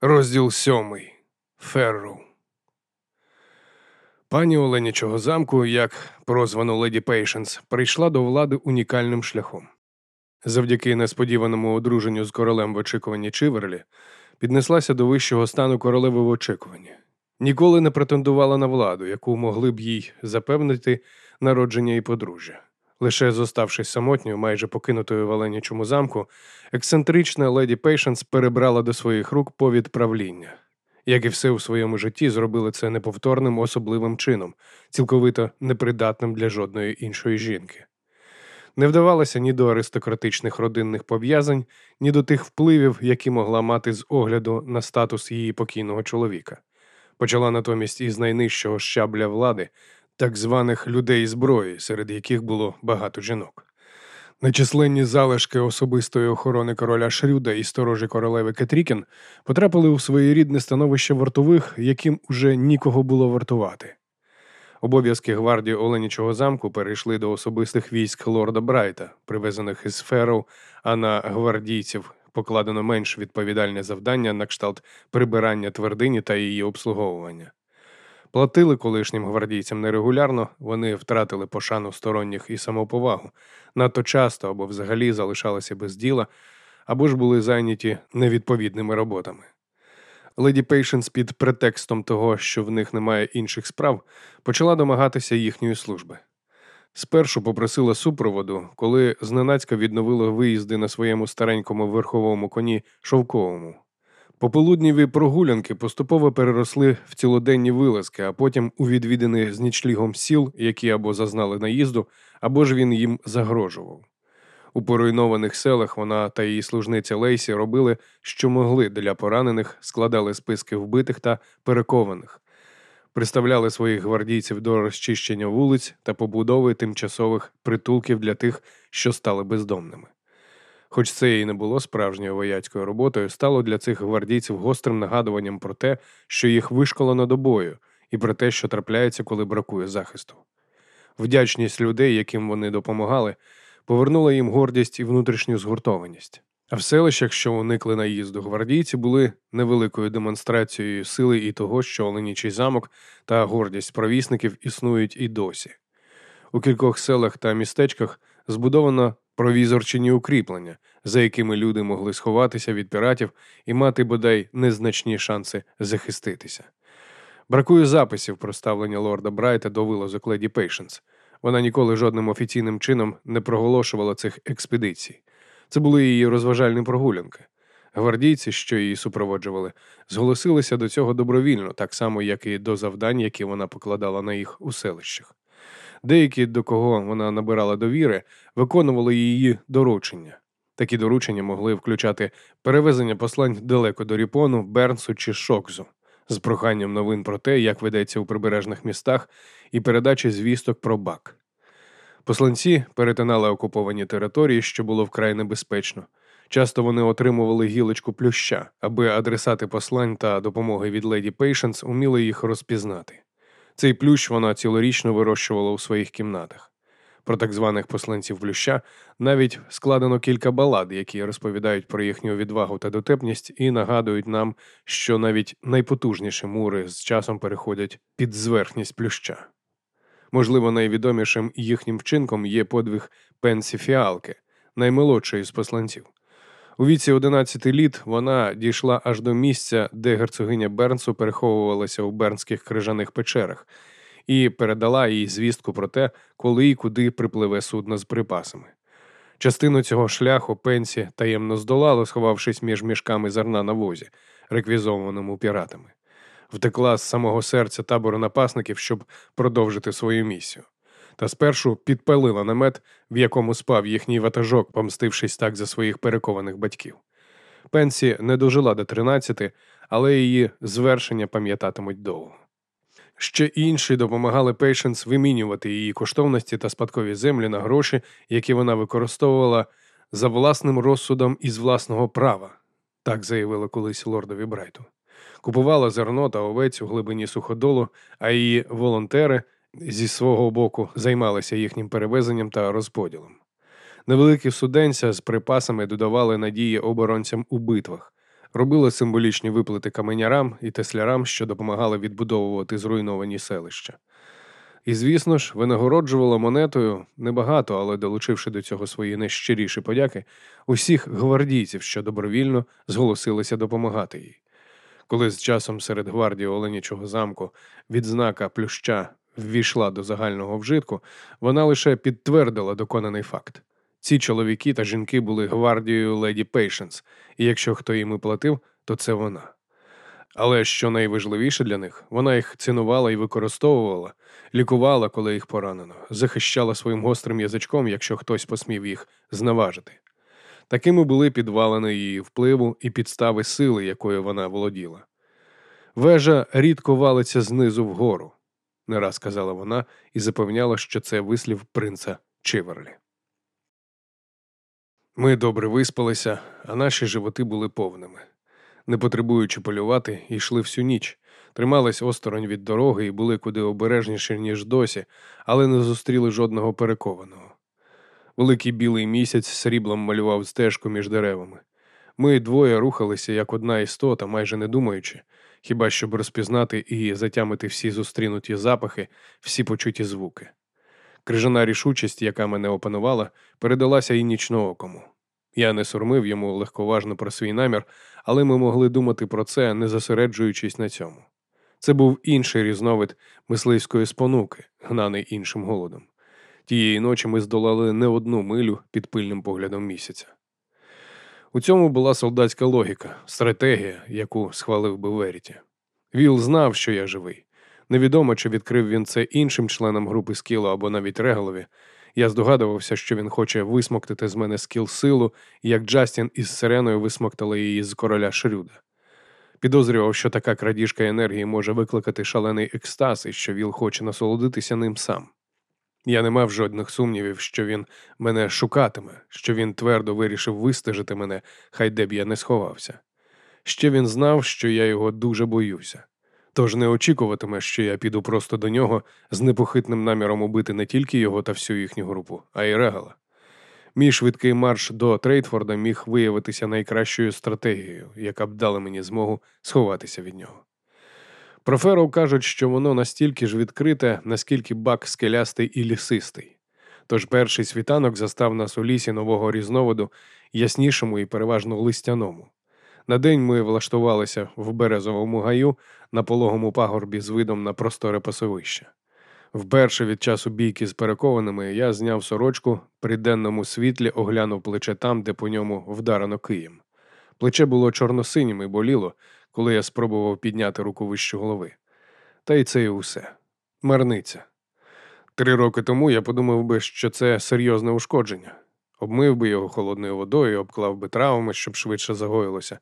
Розділ сьомий. Ферроу. Пані Оленячого замку, як прозвано леді Пейшенс, прийшла до влади унікальним шляхом. Завдяки несподіваному одруженню з королем в очікуванні Чиверлі, піднеслася до вищого стану королеви в очікуванні. Ніколи не претендувала на владу, яку могли б їй запевнити народження і подружжя. Лише зоставшись самотньою, майже покинутою в Оленячому замку, ексцентрична леді Пейшенс перебрала до своїх рук повід правління. Як і все у своєму житті, зробили це неповторним особливим чином, цілковито непридатним для жодної іншої жінки. Не вдавалася ні до аристократичних родинних пов'язань, ні до тих впливів, які могла мати з огляду на статус її покійного чоловіка. Почала натомість із найнижчого щабля влади, так званих людей зброї, серед яких було багато жінок. Нечисленні залишки особистої охорони короля Шрюда і сторожі королеви Кетрікін потрапили у своєрідне становище вартових, яким уже нікого було вартувати. Обов'язки гвардії Оленічого замку перейшли до особистих військ лорда Брайта, привезених із Ферроу, а на гвардійців покладено менш відповідальне завдання на кшталт прибирання твердині та її обслуговування. Платили колишнім гвардійцям нерегулярно, вони втратили пошану сторонніх і самоповагу, надто часто або взагалі залишалися без діла, або ж були зайняті невідповідними роботами. Леді Пейшенс під претекстом того, що в них немає інших справ, почала домагатися їхньої служби. Спершу попросила супроводу, коли зненацька відновила виїзди на своєму старенькому верховому коні шовковому. Пополудніві прогулянки поступово переросли в цілоденні вилазки, а потім у відвідини з нічлігом сіл, які або зазнали наїзду, або ж він їм загрожував. У поруйнованих селах вона та її служниця Лейсі робили, що могли для поранених, складали списки вбитих та перекованих, приставляли своїх гвардійців до розчищення вулиць та побудови тимчасових притулків для тих, що стали бездомними. Хоч це і не було справжньою вояцькою роботою, стало для цих гвардійців гострим нагадуванням про те, що їх вишколено до бою, і про те, що трапляється, коли бракує захисту. Вдячність людей, яким вони допомагали, повернула їм гордість і внутрішню згуртованість. А в селищах, що уникли наїзду, гвардійці були невеликою демонстрацією сили і того, що Оленічий замок та гордість провісників існують і досі. У кількох селах та містечках збудовано провізорчині укріплення, за якими люди могли сховатися від піратів і мати бодай незначні шанси захиститися. Бракує записів про ставлення лорда Брайта до вилазок леді Пейшенс. Вона ніколи жодним офіційним чином не проголошувала цих експедицій. Це були її розважальні прогулянки. Гвардійці, що її супроводжували, зголосилися до цього добровільно, так само, як і до завдань, які вона покладала на їх у селищах. Деякі, до кого вона набирала довіри, виконували її доручення. Такі доручення могли включати перевезення послань далеко до Ріпону, Бернсу чи Шокзу з проханням новин про те, як ведеться у прибережних містах, і передачі звісток про бак. Посланці перетинали окуповані території, що було вкрай небезпечно. Часто вони отримували гілочку плюща, аби адресати послань та допомоги від леді Пейшенс уміли їх розпізнати. Цей плющ вона цілорічно вирощувала у своїх кімнатах. Про так званих посланців плюща навіть складено кілька балад, які розповідають про їхню відвагу та дотепність, і нагадують нам, що навіть найпотужніші мури з часом переходять під зверхність плюща. Можливо, найвідомішим їхнім вчинком є подвиг Пенсі Фіалки, наймолодшої з посланців. У віці 11 літ вона дійшла аж до місця, де герцогиня Бернсу переховувалася у бернських крижаних печерах, і передала їй звістку про те, коли і куди припливе судно з припасами. Частину цього шляху пенсі таємно здолало, сховавшись між мішками зерна на возі, реквізованому піратами. Втекла з самого серця табору напасників, щоб продовжити свою місію та спершу підпалила намет, в якому спав їхній ватажок, помстившись так за своїх перекованих батьків. Пенсі не дожила до тринадцяти, але її звершення пам'ятатимуть довго. Ще інші допомагали Пейшенс вимінювати її коштовності та спадкові землі на гроші, які вона використовувала за власним розсудом із власного права, так заявила колись лордові Брайту. Купувала зерно та овець у глибині суходолу, а її волонтери зі свого боку займалися їхнім перевезенням та розподілом. Невеликі суденця з припасами додавали надії оборонцям у битвах, робила символічні виплати каменярам і теслярам, що допомагали відбудовувати зруйновані селища. І, звісно ж, винагороджувала монетою небагато, але долучивши до цього свої найщиріші подяки, усіх гвардійців, що добровільно зголосилися допомагати їй. Коли з часом серед гвардії Оленячого замку відзнака плюща ввійшла до загального вжитку, вона лише підтвердила доконаний факт. Ці чоловіки та жінки були гвардією леді Пейшенс, і якщо хто їм і платив, то це вона. Але що найважливіше для них, вона їх цінувала і використовувала, лікувала, коли їх поранено, захищала своїм гострим язичком, якщо хтось посмів їх зневажити. Такими були підвалини її впливу і підстави сили, якою вона володіла. Вежа рідко валиться знизу вгору, не раз казала вона і запевняла, що це вислів принца Чиверлі. Ми добре виспалися, а наші животи були повними. Не потребуючи полювати, йшли всю ніч, тримались осторонь від дороги і були куди обережніші, ніж досі, але не зустріли жодного перекованого. Великий білий місяць сріблом малював стежку між деревами. Ми двоє рухалися як одна істота, майже не думаючи, хіба щоб розпізнати і затямити всі зустрінуті запахи, всі почуті звуки. Крижана рішучість, яка мене опанувала, передалася і нічноокому. Я не сурмив йому легковажно про свій намір, але ми могли думати про це, не зосереджуючись на цьому. Це був інший різновид мисливської спонуки, гнаний іншим голодом. Тієї ночі ми здолали не одну милю під пильним поглядом місяця. У цьому була солдатська логіка, стратегія, яку схвалив би Веріті. Віл знав, що я живий. Невідомо, чи відкрив він це іншим членам групи скілу або навіть Реголові. Я здогадувався, що він хоче висмоктати з мене скіл силу, як Джастін із сиреною висмоктали її з короля Шрюда. Підозрював, що така крадіжка енергії може викликати шалений екстаз і що Віл хоче насолодитися ним сам. Я не мав жодних сумнівів, що він мене шукатиме, що він твердо вирішив вистежити мене, хай де б я не сховався. Ще він знав, що я його дуже боюся. Тож не очікуватиме, що я піду просто до нього з непохитним наміром убити не тільки його та всю їхню групу, а й регала. Мій швидкий марш до Трейтфорда міг виявитися найкращою стратегією, яка б дала мені змогу сховатися від нього. Про Ферроу кажуть, що воно настільки ж відкрите, наскільки бак скелястий і лісистий. Тож перший світанок застав нас у лісі нового різновиду, яснішому і переважно листяному. На день ми влаштувалися в березовому гаю на пологому пагорбі з видом на просторе пасовище. Вперше від часу бійки з перекованими я зняв сорочку, при денному світлі оглянув плече там, де по ньому вдарено києм. Плече було чорно-синім і боліло, коли я спробував підняти руку вище голови. Та й це і усе. Марниця. Три роки тому я подумав би, що це серйозне ушкодження. Обмив би його холодною водою, обклав би травами, щоб швидше загоїлося.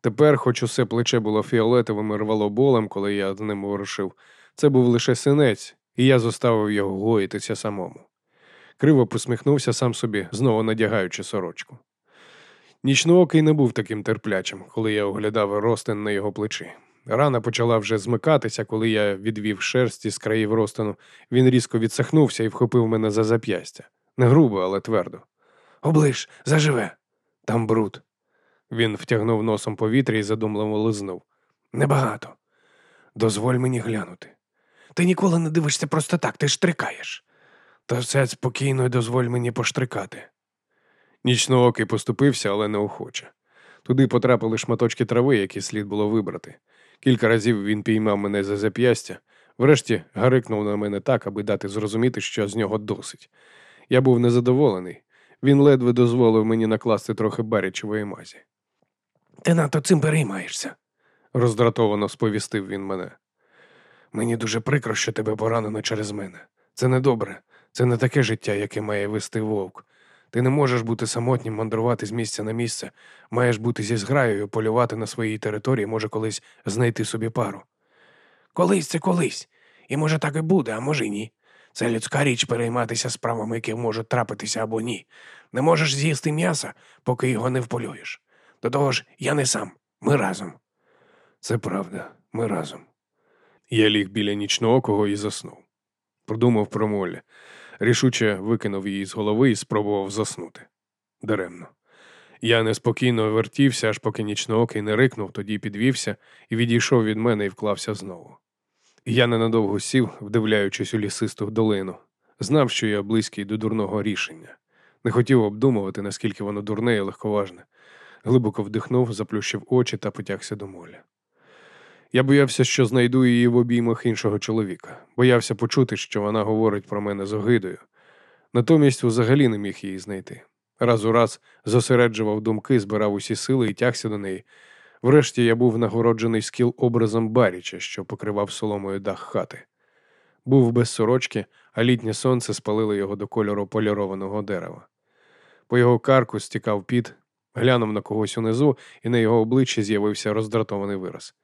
Тепер, хоч усе плече було фіолетовим і рвало болем, коли я з ним ворушив, це був лише синець, і я зоставив його гоїтися самому. Криво посміхнувся сам собі, знову надягаючи сорочку. Нічноокий не був таким терплячим, коли я оглядав ростин на його плечі. Рана почала вже змикатися, коли я відвів шерсті з країв розтину. Він різко відсахнувся і вхопив мене за зап'ястя. Не грубо, але твердо. Оближ, заживе. Там бруд. Він втягнув носом повітря і задумливо лизнув. Небагато. Дозволь мені глянути. Ти ніколи не дивишся просто так, ти штрикаєш. Та все спокійно і дозволь мені поштрикати. Нічноокий поступився, але неохоче. Туди потрапили шматочки трави, які слід було вибрати. Кілька разів він піймав мене за зап'ястя, врешті гарикнув на мене так, аби дати зрозуміти, що з нього досить. Я був незадоволений. Він ледве дозволив мені накласти трохи барячової мазі. Ти надто цим переймаєшся, роздратовано сповістив він мене. Мені дуже прикро, що тебе поранено через мене. Це не добре, це не таке життя, яке має вести вовк. Ти не можеш бути самотнім, мандрувати з місця на місце, маєш бути зі зграєю, полювати на своїй території, може колись знайти собі пару. Колись це колись. І може так і буде, а може й ні. Це людська річ перейматися справами, які можуть трапитися або ні. Не можеш з'їсти м'яса, поки його не вполюєш. До того ж, я не сам, ми разом. Це правда, ми разом. Я ліг біля нічноокого і заснув. Продумав про Моллі. Рішуче викинув її з голови і спробував заснути. Даремно. Я неспокійно вертівся, аж поки нічноокий не рикнув, тоді підвівся і відійшов від мене і вклався знову. Я ненадовго сів, вдивляючись у лісисту долину, знав, що я близький до дурного рішення. Не хотів обдумувати, наскільки воно дурне і легковажне. Глибоко вдихнув, заплющив очі та потягся до моля. Я боявся, що знайду її в обіймах іншого чоловіка, боявся почути, що вона говорить про мене з огидою. Натомість взагалі не міг її знайти. Раз у раз зосереджував думки, збирав усі сили і тягся до неї. Врешті я був нагороджений скіл образом Баріча, що покривав соломою дах хати. Був без сорочки, а літнє сонце спалило його до кольору полірованого дерева. По його карку стікав піт, глянув на когось унизу, і на його обличчі з'явився роздратований вираз.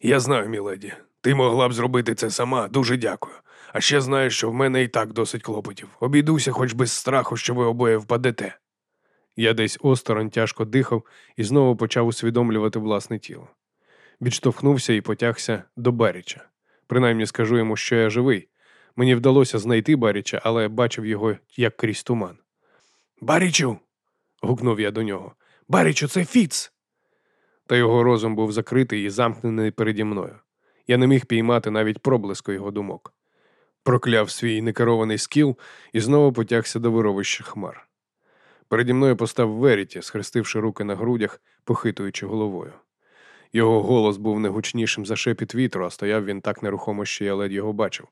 Я знаю, міледі, ти могла б зробити це сама, дуже дякую. А ще знаю, що в мене і так досить клопотів. Обійдуся хоч без страху, що ви обоє впадете. Я десь осторонь тяжко дихав і знову почав усвідомлювати власне тіло. Відштовхнувся і потягся до Баріча. Принаймні скажу йому, що я живий. Мені вдалося знайти Баріча, але бачив його як крізь туман. Барічу. гукнув я до нього. Барічу, це Фіц. Та його розум був закритий і замкнений переді мною. Я не міг піймати навіть проблиску його думок. Прокляв свій некерований скіл і знову потягся до вировища хмар. Переді мною постав Веріті, схрестивши руки на грудях, похитуючи головою. Його голос був не гучнішим за шепіт вітру, а стояв він так нерухомо, що я ледь його бачив.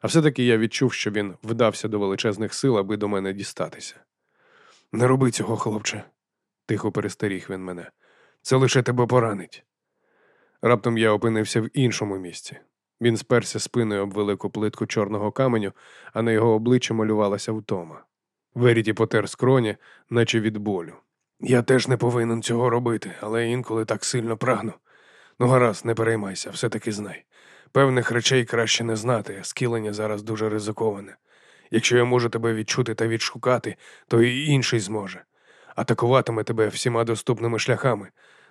А все-таки я відчув, що він вдався до величезних сил, аби до мене дістатися. Не роби цього, хлопче, тихо перестеріг він мене. Це лише тебе поранить. Раптом я опинився в іншому місці. Він сперся спиною об велику плитку чорного каменю, а на його обличчі малювалася втома. Веріті потер скроні, наче від болю. Я теж не повинен цього робити, але інколи так сильно прагну. Ну, гаразд, не переймайся, все таки знай. Певних речей краще не знати, скілення зараз дуже ризиковане. Якщо я можу тебе відчути та відшукати, то і інший зможе. Атакуватиме тебе всіма доступними шляхами.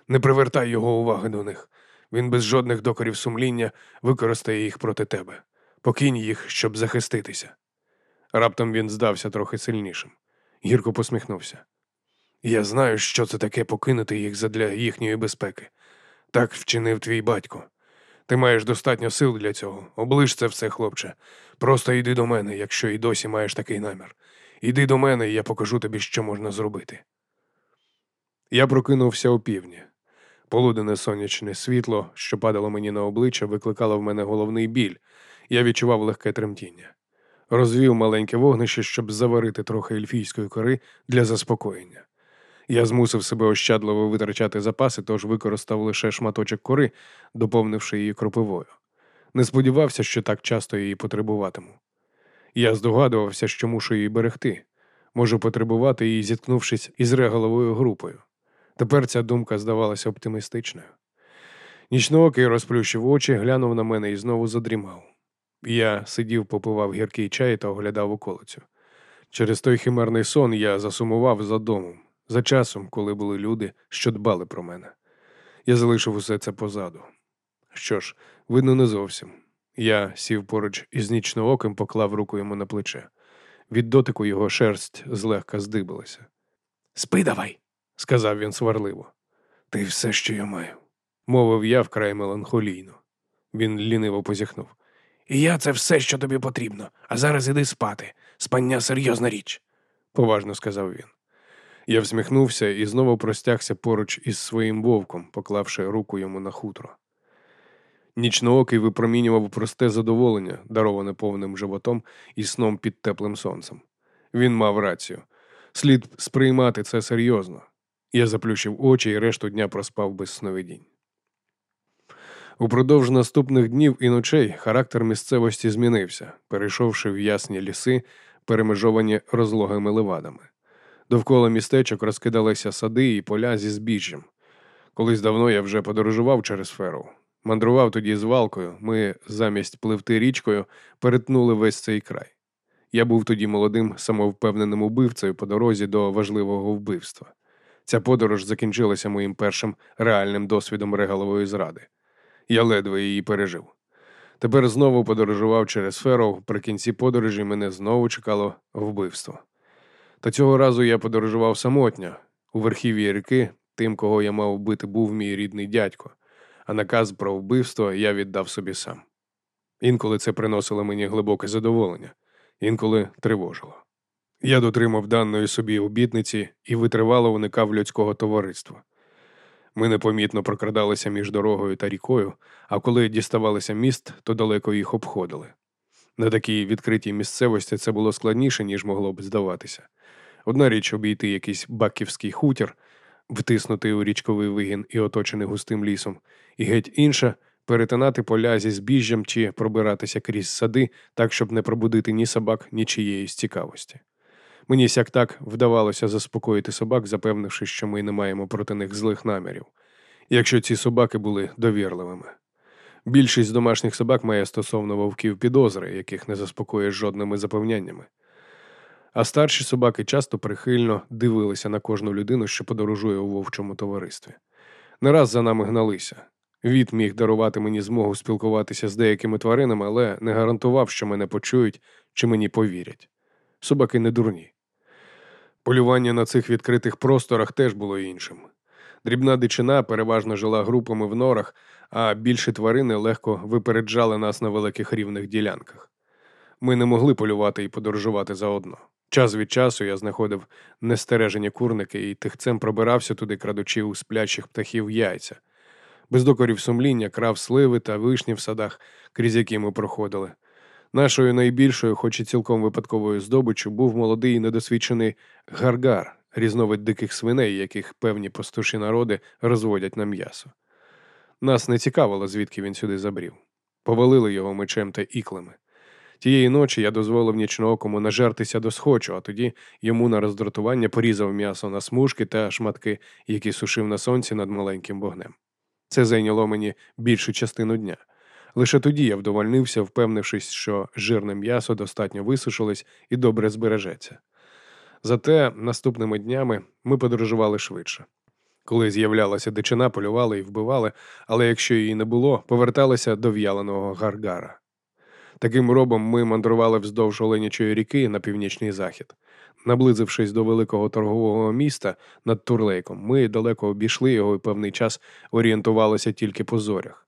Не привертай його уваги до них. Він без жодних докорів сумління використає їх проти тебе. Покинь їх, щоб захиститися. Раптом він здався трохи сильнішим. Гірко посміхнувся. Я знаю, що це таке покинути їх задля їхньої безпеки. Так вчинив твій батько. Ти маєш достатньо сил для цього. Оближ це все, хлопче. Просто йди до мене, якщо і досі маєш такий намір. Іди до мене, і я покажу тобі, що можна зробити. Я прокинувся опівдні. Полудене сонячне світло, що падало мені на обличчя, викликало в мене головний біль. Я відчував легке тремтіння. Розвів маленьке вогнище, щоб заварити трохи ельфійської кори для заспокоєння. Я змусив себе ощадливо витрачати запаси, тож використав лише шматочок кори, доповнивши її кропивою. Не сподівався, що так часто її потребуватиму. Я здогадувався, що мушу її берегти, можу потребувати її, зіткнувшись із реголовою групою. Тепер ця думка здавалася оптимістичною. Нічноокий розплющив очі, глянув на мене і знову задрімав. Я сидів, попивав гіркий чай та оглядав околицю. Через той химерний сон я засумував за домом, за часом, коли були люди, що дбали про мене. Я залишив усе це позаду. Що ж, видно, не зовсім. Я сів поруч із нічнооким, поклав руку йому на плече. Від дотику його шерсть злегка здибилася. Спи давай, сказав він сварливо. Ти все, що я маю, мовив я вкрай меланхолійно. Він ліниво позіхнув. І я це все, що тобі потрібно, а зараз іди спати. Спання серйозна річ, поважно сказав він. Я всміхнувся і знову простягся поруч із своїм вовком, поклавши руку йому на хутро. Нічноокий випромінював просте задоволення, дароване повним животом і сном під теплим сонцем. Він мав рацію. Слід сприймати це серйозно. Я заплющив очі і решту дня проспав без сновидінь. Упродовж наступних днів і ночей характер місцевості змінився, перейшовши в ясні ліси, перемежовані розлогими левадами. Довкола містечок розкидалися сади і поля зі збіжжям. Колись давно я вже подорожував через феру. Мандрував тоді з валкою, ми замість пливти річкою перетнули весь цей край. Я був тоді молодим самовпевненим убивцею по дорозі до важливого вбивства. Ця подорож закінчилася моїм першим реальним досвідом регалової зради. Я ледве її пережив. Тепер знову подорожував через феру, при кінці подорожі мене знову чекало вбивство. Та цього разу я подорожував самотньо, У верхів'ї ріки тим, кого я мав вбити, був мій рідний дядько, а наказ про вбивство я віддав собі сам. Інколи це приносило мені глибоке задоволення, інколи тривожило. Я дотримав даної собі обітниці і витривало уникав людського товариства. Ми непомітно прокрадалися між дорогою та рікою, а коли діставалися міст, то далеко їх обходили. На такій відкритій місцевості це було складніше, ніж могло б здаватися. Одна річ обійти якийсь баківський хутір, втиснутий у річковий вигін і оточений густим лісом, і геть інша перетинати поля зі збіжжям чи пробиратися крізь сади, так, щоб не пробудити ні собак, ні чиєїсь цікавості. Мені сяк так вдавалося заспокоїти собак, запевнивши, що ми не маємо проти них злих намірів, якщо ці собаки були довірливими. Більшість домашніх собак має стосовно вовків підозри, яких не заспокоїш жодними запевняннями. А старші собаки часто прихильно дивилися на кожну людину, що подорожує у вовчому товаристві. Не раз за нами гналися. Від міг дарувати мені змогу спілкуватися з деякими тваринами, але не гарантував, що мене почують чи мені повірять. Собаки не дурні. Полювання на цих відкритих просторах теж було іншим. Дрібна дичина переважно жила групами в норах, а більші тварини легко випереджали нас на великих рівних ділянках. Ми не могли полювати і подорожувати заодно. Час від часу я знаходив нестережені курники і тихцем пробирався туди, крадучи у сплячих птахів яйця. Без докорів сумління крав сливи та вишні в садах, крізь які ми проходили. Нашою найбільшою, хоч і цілком випадковою здобиччю, був молодий і недосвідчений гаргар, різновид диких свиней, яких певні пастуші народи розводять на м'ясо. Нас не цікавило, звідки він сюди забрів. Повалили його мечем та іклами. Тієї ночі я дозволив нічноокому нажертися до схочу, а тоді йому на роздратування порізав м'ясо на смужки та шматки, які сушив на сонці над маленьким вогнем. Це зайняло мені більшу частину дня. Лише тоді я вдовольнився, впевнившись, що жирне м'ясо достатньо висушилось і добре збережеться. Зате наступними днями ми подорожували швидше. Коли з'являлася дичина, полювали і вбивали, але якщо її не було, поверталися до в'яленого гаргара. Таким робом ми мандрували вздовж Оленячої ріки на північний захід. Наблизившись до великого торгового міста над Турлейком, ми далеко обійшли його і певний час орієнтувалися тільки по зорях.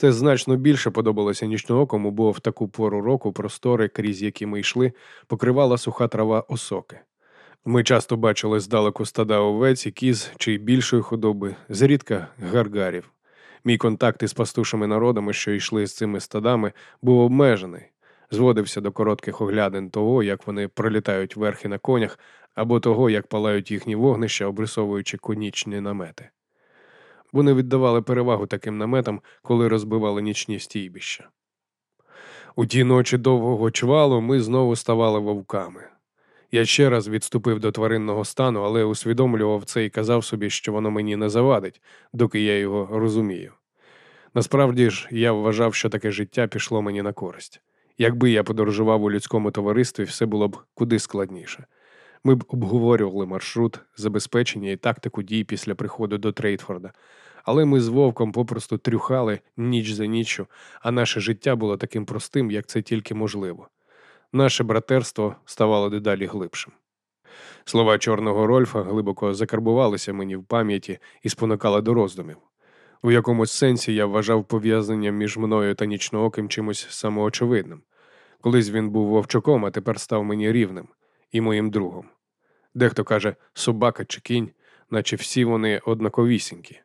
Це значно більше подобалося нічноокому, бо в таку пору року простори, крізь які ми йшли, покривала суха трава осоки. Ми часто бачили здалеку стада овець і кіз чи більшої худоби, зрідка гаргарів. Мій контакт із пастушими народами, що йшли з цими стадами, був обмежений, зводився до коротких оглядин того, як вони пролітають верхи на конях, або того, як палають їхні вогнища, обрисовуючи конічні намети. Вони віддавали перевагу таким наметам, коли розбивали нічні стійбища. У ті ночі довгого чвалу ми знову ставали вовками. Я ще раз відступив до тваринного стану, але усвідомлював це і казав собі, що воно мені не завадить, доки я його розумію. Насправді ж, я вважав, що таке життя пішло мені на користь. Якби я подорожував у людському товаристві, все було б куди складніше. Ми б обговорювали маршрут, забезпечення і тактику дій після приходу до Трейдфорда. Але ми з вовком попросту трюхали ніч за ніччю, а наше життя було таким простим, як це тільки можливо. Наше братерство ставало дедалі глибшим. Слова чорного Рольфа глибоко закарбувалися мені в пам'яті і спонукали до роздумів. У якомусь сенсі я вважав пов'язання між мною та нічнооким чимось самоочевидним. Колись він був вовчаком, а тепер став мені рівним і моїм другом. Дехто каже собака чи кінь, наче всі вони однаковісінькі.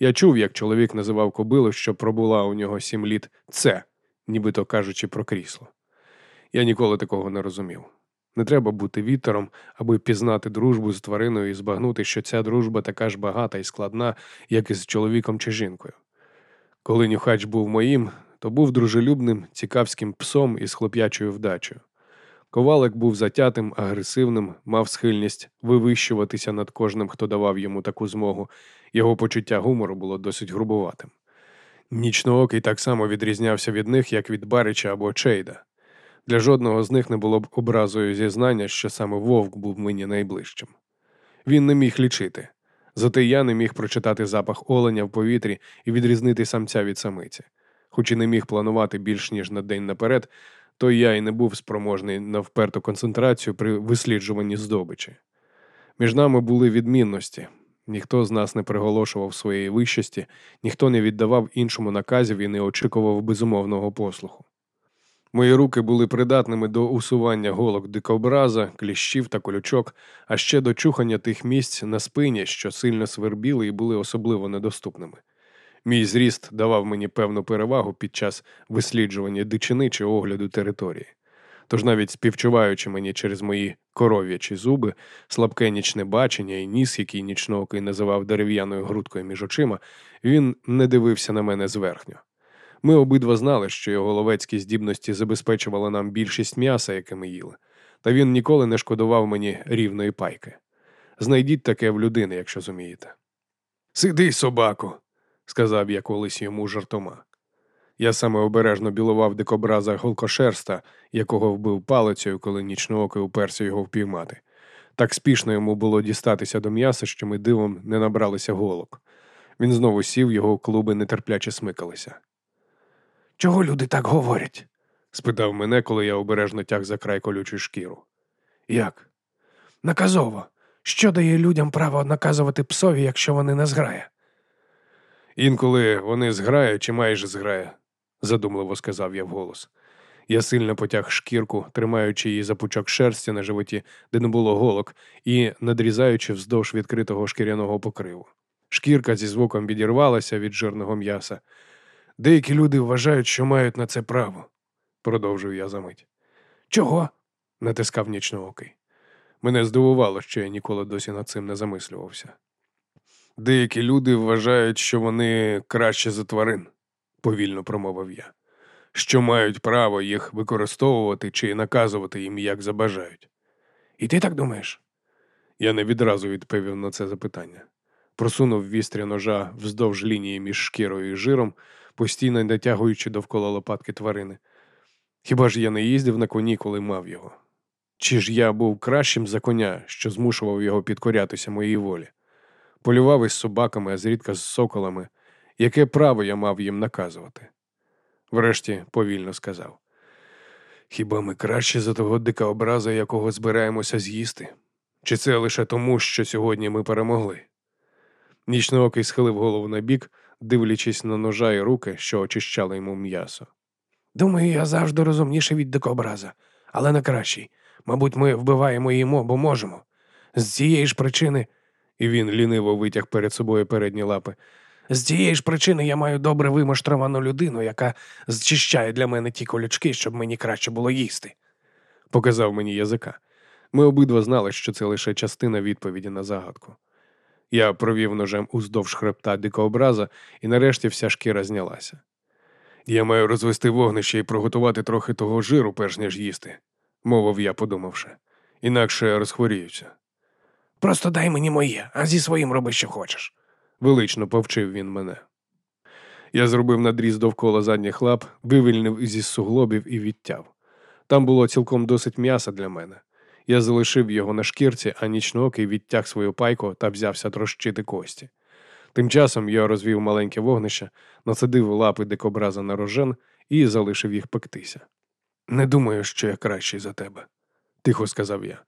Я чув, як чоловік називав кобилу, що пробула у нього сім літ це, нібито кажучи про крісло. Я ніколи такого не розумів. Не треба бути вітером, аби пізнати дружбу з твариною і збагнути, що ця дружба така ж багата і складна, як і з чоловіком чи жінкою. Коли нюхач був моїм, то був дружелюбним, цікавським псом із хлоп'ячою вдачею. Ковалик був затятим, агресивним, мав схильність вивищуватися над кожним, хто давав йому таку змогу. Його почуття гумору було досить грубуватим. Нічноокий так само відрізнявся від них, як від Барича або Чейда. Для жодного з них не було б образою зізнання, що саме вовк був мені найближчим. Він не міг лічити, зате я не міг прочитати запах оленя в повітрі і відрізнити самця від самиці. Хоч і не міг планувати більш ніж на день наперед, то я й не був спроможний на вперту концентрацію при висліджуванні здобичі. Між нами були відмінності. Ніхто з нас не приголошував своєї вищості, ніхто не віддавав іншому наказів і не очікував безумовного послуху. Мої руки були придатними до усування голок дикобраза, кліщів та колючок, а ще до чухання тих місць на спині, що сильно свербіли і були особливо недоступними. Мій зріст давав мені певну перевагу під час висліджування дичини чи огляду території. Тож навіть співчуваючи мені через мої коров'ячі зуби, слабке нічне бачення і ніс, який нічноокий називав дерев'яною грудкою між очима, він не дивився на мене зверхньо. Ми обидва знали, що його ловецькі здібності забезпечували нам більшість м'яса, яке ми їли, та він ніколи не шкодував мені рівної пайки. Знайдіть таке в людини, якщо зумієте. Сиди, собаку, сказав я колись йому жартома. Я саме обережно білував дикобраза голкошерста, якого вбив палицею, коли нічноокий уперся його впіймати. Так спішно йому було дістатися до м'яса, що ми дивом не набралися голок. Він знову сів, його клуби нетерпляче смикалися. Чого люди так говорять? спитав мене, коли я обережно тяг за край колючу шкіру. Як? Наказово. Що дає людям право наказувати псові, якщо вони не зграє? Інколи вони зграє чи майже зграє, задумливо сказав я вголос. Я сильно потяг шкірку, тримаючи її за пучок шерсті на животі, де не було голок, і надрізаючи вздовж відкритого шкіряного покриву. Шкірка зі звуком відірвалася від жирного м'яса. Деякі люди вважають, що мають на це право, продовжив я за мить. Чого? натискав нічноокий. Мене здивувало, що я ніколи досі над цим не замислювався. Деякі люди вважають, що вони краще за тварин, повільно промовив я, що мають право їх використовувати чи наказувати їм, як забажають. І ти так думаєш? Я не відразу відповів на це запитання. Просунув вістря ножа вздовж лінії між шкірою і жиром, постійно натягуючи довкола лопатки тварини. Хіба ж я не їздив на коні, коли мав його? Чи ж я був кращим за коня, що змушував його підкорятися моїй волі? Полював із собаками, а зрідка з соколами. Яке право я мав їм наказувати? Врешті повільно сказав. Хіба ми краще за того дика образа, якого збираємося з'їсти? Чи це лише тому, що сьогодні ми перемогли? Нічноокий схилив голову на бік, дивлячись на ножа і руки, що очищали йому м'ясо. Думаю, я завжди розумніший від дикобраза, але не кращий. Мабуть, ми вбиваємо їмо, бо можемо. З цієї ж причини, і він ліниво витяг перед собою передні лапи. З цієї ж причини я маю добре вимаштровану людину, яка зчищає для мене ті колючки, щоб мені краще було їсти. Показав мені язика. Ми обидва знали, що це лише частина відповіді на загадку. Я провів ножем уздовж хребта дикообраза, і нарешті вся шкіра знялася. Я маю розвести вогнище і приготувати трохи того жиру, перш ніж їсти, мовив я, подумавши, інакше розхворіюся. Просто дай мені моє, а зі своїм роби, що хочеш, велично повчив він мене. Я зробив надріз довкола задніх лап, вивільнив зі суглобів і відтяв. Там було цілком досить м'яса для мене. Я залишив його на шкірці, а нічноокий відтяг свою пайку та взявся трощити кості. Тим часом я розвів маленьке вогнище, насадив лапи дикобраза на рожен і залишив їх пектися. Не думаю, що я кращий за тебе, тихо сказав я.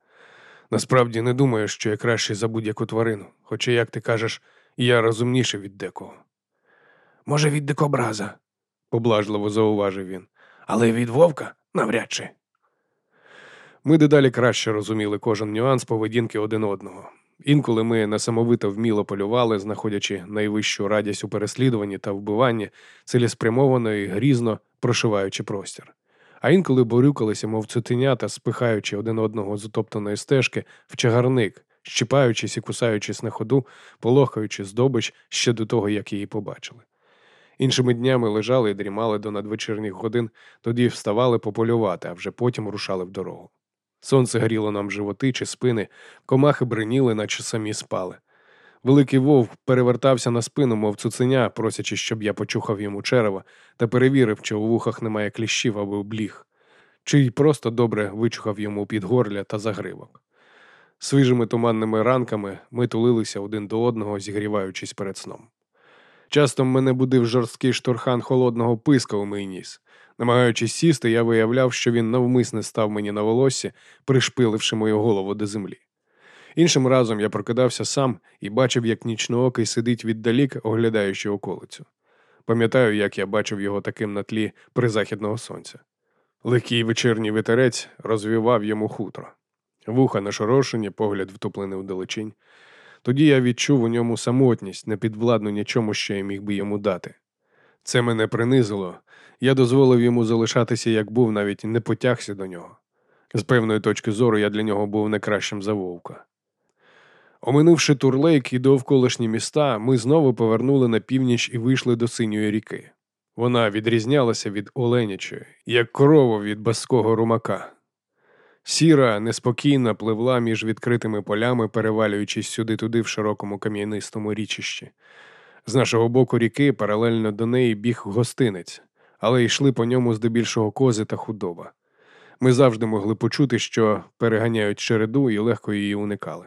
Насправді не думаю, що я кращий за будь-яку тварину, хоча, як ти кажеш, я розумніший від декого. Може, від дикобраза, поблажливо зауважив він, але від вовка навряд чи. Ми дедалі краще розуміли кожен нюанс поведінки один одного. Інколи ми несамовито вміло полювали, знаходячи найвищу радість у переслідуванні та вбиванні, цілеспрямовано і грізно прошиваючи простір. А інколи борюкалися, мов цуценята, спихаючи один одного з утоптаної стежки в чагарник, щипаючись і кусаючись на ходу, полохаючи здобич ще до того, як її побачили. Іншими днями лежали і дрімали до надвечірніх годин, тоді вставали пополювати, а вже потім рушали в дорогу. Сонце гріло нам животи чи спини, комахи бриніли, наче самі спали. Великий вовк перевертався на спину, мов цуценя, просячи, щоб я почухав йому черево, та перевірив, чи у вухах немає кліщів або бліг, чи й просто добре вичухав йому під горля та загривок. Свіжими туманними ранками ми тулилися один до одного, зігріваючись перед сном. Часто мене будив жорсткий шторхан холодного писка у мій ніс. Намагаючись сісти, я виявляв, що він навмисне став мені на волосі, пришпиливши мою голову до землі. Іншим разом я прокидався сам і бачив, як нічноокий сидить віддалік, оглядаючи околицю. Пам'ятаю, як я бачив його таким на тлі призахідного сонця. Легкий вечірній вітерець розвівав йому хутро. Вуха нашорошені, погляд втуплений в далечінь. Тоді я відчув у ньому самотність, непідвладну нічому, що я міг би йому дати. Це мене принизило, я дозволив йому залишатися, як був, навіть не потягся до нього. З певної точки зору я для нього був не кращим за вовка. Оминувши Турлейк і довколишні міста, ми знову повернули на північ і вийшли до синьої ріки. Вона відрізнялася від Оленячої, як корова від баского румака. Сіра неспокійно пливла між відкритими полями, перевалюючись сюди-туди в широкому кам'янистому річищі. З нашого боку ріки паралельно до неї біг гостинець, але йшли по ньому здебільшого кози та худоба. Ми завжди могли почути, що переганяють череду і легко її уникали.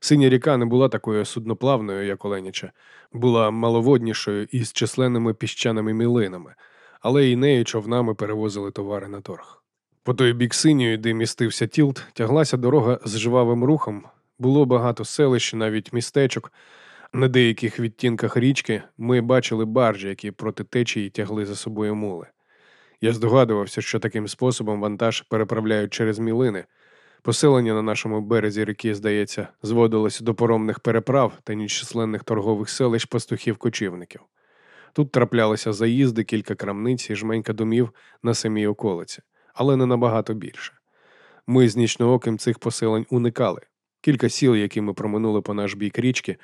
Синя ріка не була такою судноплавною, як Оленяча, була маловоднішою із численними піщаними мілинами, але і нею човнами перевозили товари на торг. По той бік синьої, де містився тілт, тяглася дорога з жвавим рухом, було багато селищ, навіть містечок. На деяких відтінках річки ми бачили баржі, які проти течії тягли за собою мули. Я здогадувався, що таким способом вантаж переправляють через мілини. Поселення на нашому березі ріки, здається, зводилося до поромних переправ та нечисленних торгових селищ пастухів-кочівників. Тут траплялися заїзди, кілька крамниць і жменька домів на самій околиці, але не набагато більше. Ми з нічнооким цих поселень уникали. Кілька сіл, які ми проминули по наш бік річки,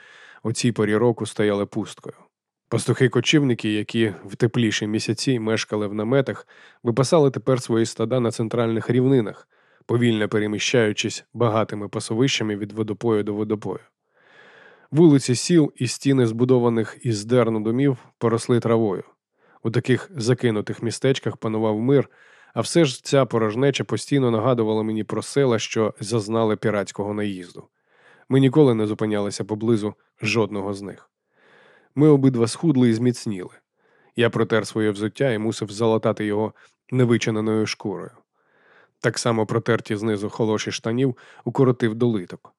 у цій порі року стояли пусткою. Пастухи-кочівники, які в тепліші місяці мешкали в наметах, випасали тепер свої стада на центральних рівнинах, повільно переміщаючись багатими пасовищами від водопою до водопою. Вулиці сіл і стіни, збудованих із дерну домів, поросли травою. У таких закинутих містечках панував мир, а все ж ця порожнеча постійно нагадувала мені про села, що зазнали піратського наїзду. Ми ніколи не зупинялися поблизу жодного з них. Ми обидва схудли і зміцніли. Я протер своє взуття і мусив залатати його невичиненою шкурою. Так само протерті знизу холоші штанів укоротив долиток.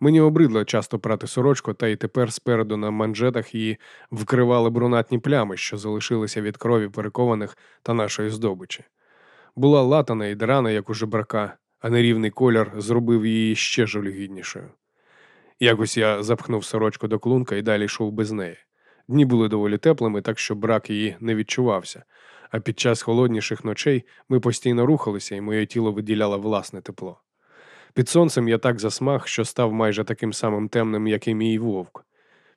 Мені обридло часто прати сорочку, та й тепер спереду на манжетах її вкривали брунатні плями, що залишилися від крові перекованих та нашої здобичі. Була латана і драна, як у жебрака, а нерівний колір зробив її ще жалюгіднішою. Якось я запхнув сорочку до клунка і далі йшов без неї. Дні були доволі теплими, так що брак її не відчувався, а під час холодніших ночей ми постійно рухалися, і моє тіло виділяло власне тепло. Під сонцем я так засмаг, що став майже таким самим темним, як і мій вовк.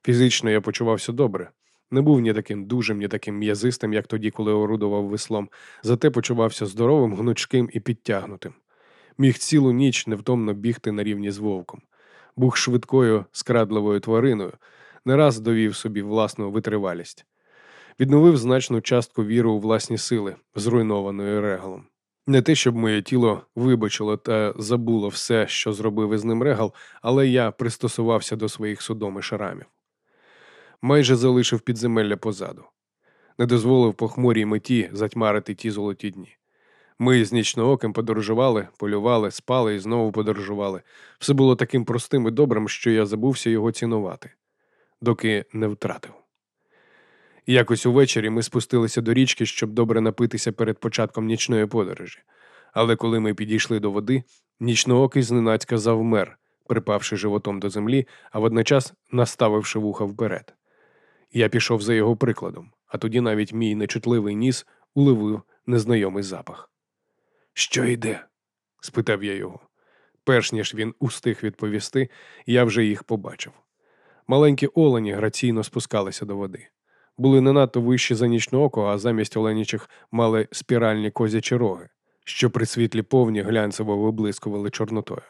Фізично я почувався добре. Не був ні таким дужим, ні таким м'язистим, як тоді, коли орудував веслом, зате почувався здоровим, гнучким і підтягнутим. Міг цілу ніч невтомно бігти на рівні з вовком. Був швидкою, скрадливою твариною, не раз довів собі власну витривалість. Відновив значну частку віри у власні сили, зруйнованої регалом. Не те, щоб моє тіло вибачило та забуло все, що зробив із ним регал, але я пристосувався до своїх судом і шарамів. Майже залишив підземелля позаду, не дозволив похмурій меті затьмарити ті золоті дні. Ми з нічнооким подорожували, полювали, спали і знову подорожували. Все було таким простим і добрим, що я забувся його цінувати, доки не втратив. Якось увечері ми спустилися до річки, щоб добре напитися перед початком нічної подорожі. Але коли ми підійшли до води, нічноокий зненацька завмер, припавши животом до землі, а водночас наставивши вуха вперед. Я пішов за його прикладом, а тоді навіть мій нечутливий ніс уловив незнайомий запах. Що йде? спитав я його. Перш ніж він устиг відповісти, я вже їх побачив. Маленькі олені граційно спускалися до води були не надто вищі за нічне око, а замість оленячих мали спіральні козячі роги, що при світлі повні глянцево виблискували чорнотою.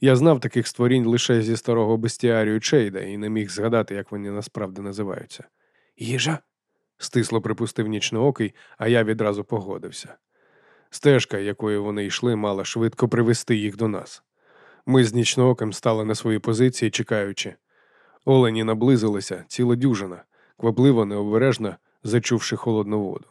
Я знав таких створінь лише зі старого бестіарію Чейда і не міг згадати, як вони насправді називаються. Їжа? стисло припустив нічноокий, а я відразу погодився. Стежка, якою вони йшли, мала швидко привести їх до нас. Ми з нічнооким стали на свої позиції, чекаючи. Олені наблизилися, ціла дюжина, квапливо, необережно зачувши холодну воду.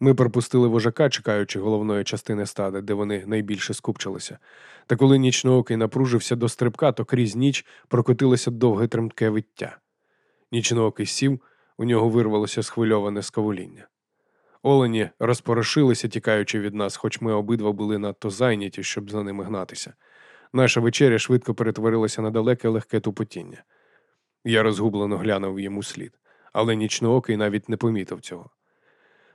Ми пропустили вожака, чекаючи головної частини стада, де вони найбільше скупчилися. Та коли нічноокий напружився до стрибка, то крізь ніч прокотилося довге тремтке виття. Нічноокий сів, у нього вирвалося схвильоване скавуління. Олені розпорошилися, тікаючи від нас, хоч ми обидва були надто зайняті, щоб за ними гнатися. Наша вечеря швидко перетворилася на далеке легке тупотіння. Я розгублено глянув йому слід, але нічноокий навіть не помітив цього.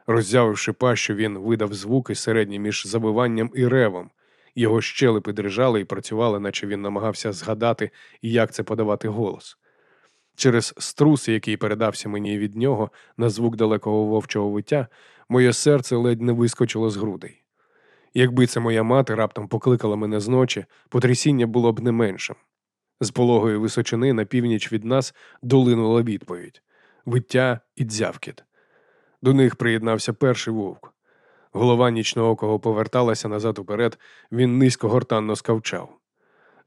Роззявивши пащу, він видав звуки середні між забиванням і ревом. Його щелепи дрижали і працювали, наче він намагався згадати, як це подавати голос. Через струс, який передався мені від нього на звук далекого вовчого виття, моє серце ледь не вискочило з грудей. Якби це моя мати раптом покликала мене зночі, потрясіння було б не меншим. З пологої височини на північ від нас долинула відповідь виття і дзявкіт. До них приєднався перший вовк. Голова нічноокого поверталася назад уперед, він низько гортанно скавчав.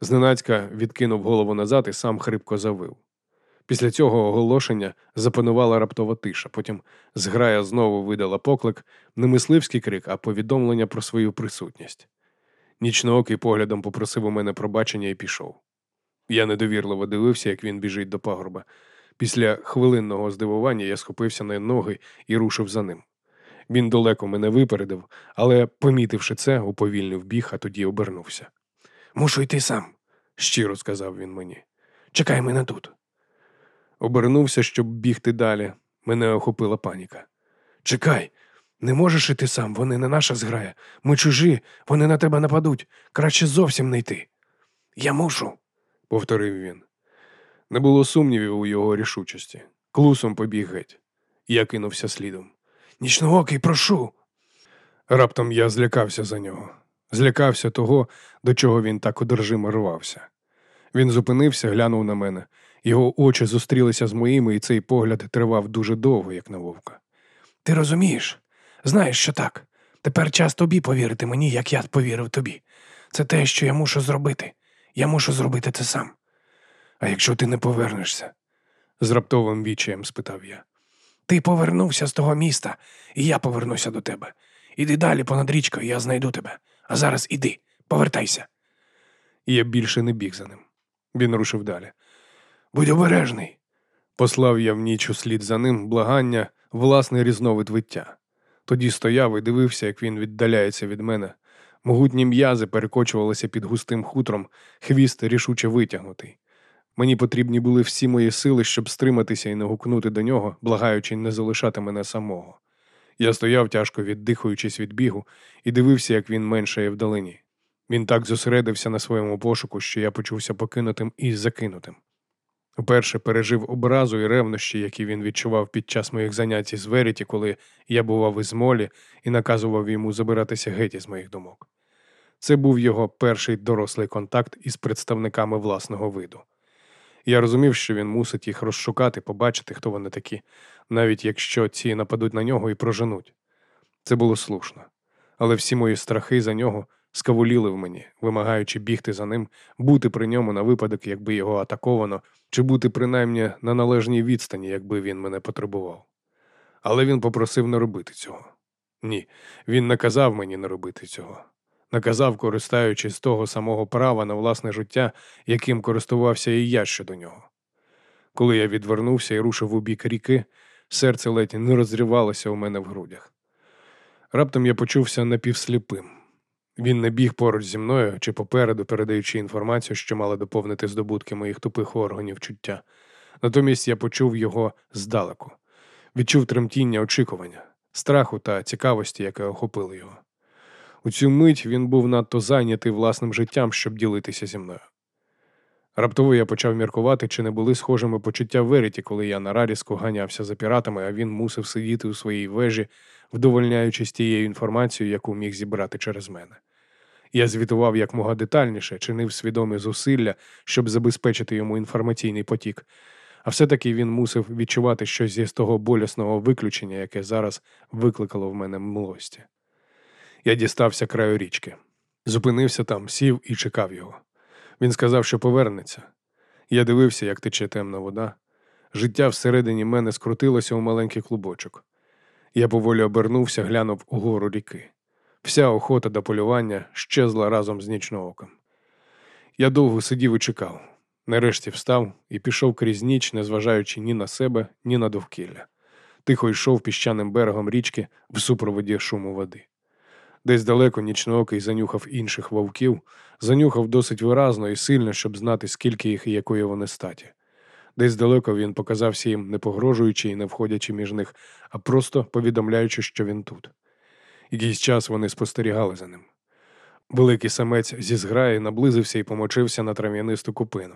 Зненацька відкинув голову назад і сам хрипко завив. Після цього оголошення запанувала раптова тиша, потім зграя знову видала поклик, не мисливський крик, а повідомлення про свою присутність. Нічноокий поглядом попросив у мене пробачення і пішов. Я недовірливо дивився, як він біжить до пагорба. Після хвилинного здивування я схопився на ноги і рушив за ним. Він далеко мене випередив, але, помітивши це, уповільнив біг, а тоді обернувся. Мушу йти сам, щиро сказав він мені. Чекай мене тут. Обернувся, щоб бігти далі. Мене охопила паніка. Чекай, не можеш іти сам, вони не наша зграя. Ми чужі, вони на тебе нападуть. Краще зовсім не йти. Я мушу, повторив він. Не було сумнівів у його рішучості. Клусом побіг геть. Я кинувся слідом. Нічноокий, прошу. Раптом я злякався за нього, злякався того, до чого він так одержимо рвався. Він зупинився, глянув на мене. Його очі зустрілися з моїми, і цей погляд тривав дуже довго, як на вовка. Ти розумієш? Знаєш, що так. Тепер час тобі повірити мені, як я повірив тобі. Це те, що я мушу зробити. Я мушу зробити це сам. А якщо ти не повернешся? з раптовим вічаєм спитав я. Ти повернувся з того міста, і я повернуся до тебе. Іди далі понад річкою, я знайду тебе. А зараз іди, повертайся. Я більше не біг за ним. Він рушив далі. Будь обережний. Послав я в ніч услід за ним благання, власний різновид виття. Тоді стояв і дивився, як він віддаляється від мене. Могутні м'язи перекочувалися під густим хутром, хвіст рішуче витягнутий. Мені потрібні були всі мої сили, щоб стриматися і не гукнути до нього, благаючи не залишати мене самого. Я стояв, тяжко віддихуючись від бігу, і дивився, як він меншає вдалині. Він так зосередився на своєму пошуку, що я почувся покинутим і закинутим. Вперше пережив образу і ревнощі, які він відчував під час моїх занять із Веріті, коли я бував із Молі і наказував йому забиратися геть із моїх думок. Це був його перший дорослий контакт із представниками власного виду. Я розумів, що він мусить їх розшукати, побачити, хто вони такі, навіть якщо ці нападуть на нього і проженуть. Це було слушно, але всі мої страхи за нього скавуліли в мені, вимагаючи бігти за ним, бути при ньому на випадок, якби його атаковано, чи бути принаймні на належній відстані, якби він мене потребував. Але він попросив не робити цього. Ні, він наказав мені не робити цього. Наказав, користаючись того самого права на власне життя, яким користувався і я щодо нього. Коли я відвернувся і рушив у бік ріки, серце ледь не розривалося у мене в грудях. Раптом я почувся напівсліпим. Він не біг поруч зі мною чи попереду, передаючи інформацію, що мала доповнити здобутки моїх тупих органів чуття. Натомість я почув його здалеку, відчув тремтіння очікування, страху та цікавості, яке охопило його. У цю мить він був надто зайнятий власним життям, щоб ділитися зі мною. Раптово я почав міркувати, чи не були схожими почуття Веріті, коли я на раріску ганявся за піратами, а він мусив сидіти у своїй вежі, вдовольняючись тією інформацією, яку міг зібрати через мене. Я звітував якмога детальніше, чинив свідомі зусилля, щоб забезпечити йому інформаційний потік, а все-таки він мусив відчувати щось зі з того болісного виключення, яке зараз викликало в мене млості. Я дістався краю річки, зупинився там, сів і чекав його. Він сказав, що повернеться. Я дивився, як тече темна вода. Життя всередині мене скрутилося у маленький клубочок. Я поволі обернувся, глянув угору ріки. Вся охота до полювання щезла разом з нічнооком. Я довго сидів і чекав. Нарешті встав і пішов крізь ніч, незважаючи ні на себе, ні на довкілля. Тихо йшов піщаним берегом річки в супроводі шуму води. Десь далеко нічноокий занюхав інших вовків, занюхав досить виразно і сильно, щоб знати, скільки їх і якої вони статі. Десь далеко він показався їм, не погрожуючи і не входячи між них, а просто повідомляючи, що він тут. Якийсь час вони спостерігали за ним. Великий самець зі зграї наблизився і помочився на трав'янисту купину.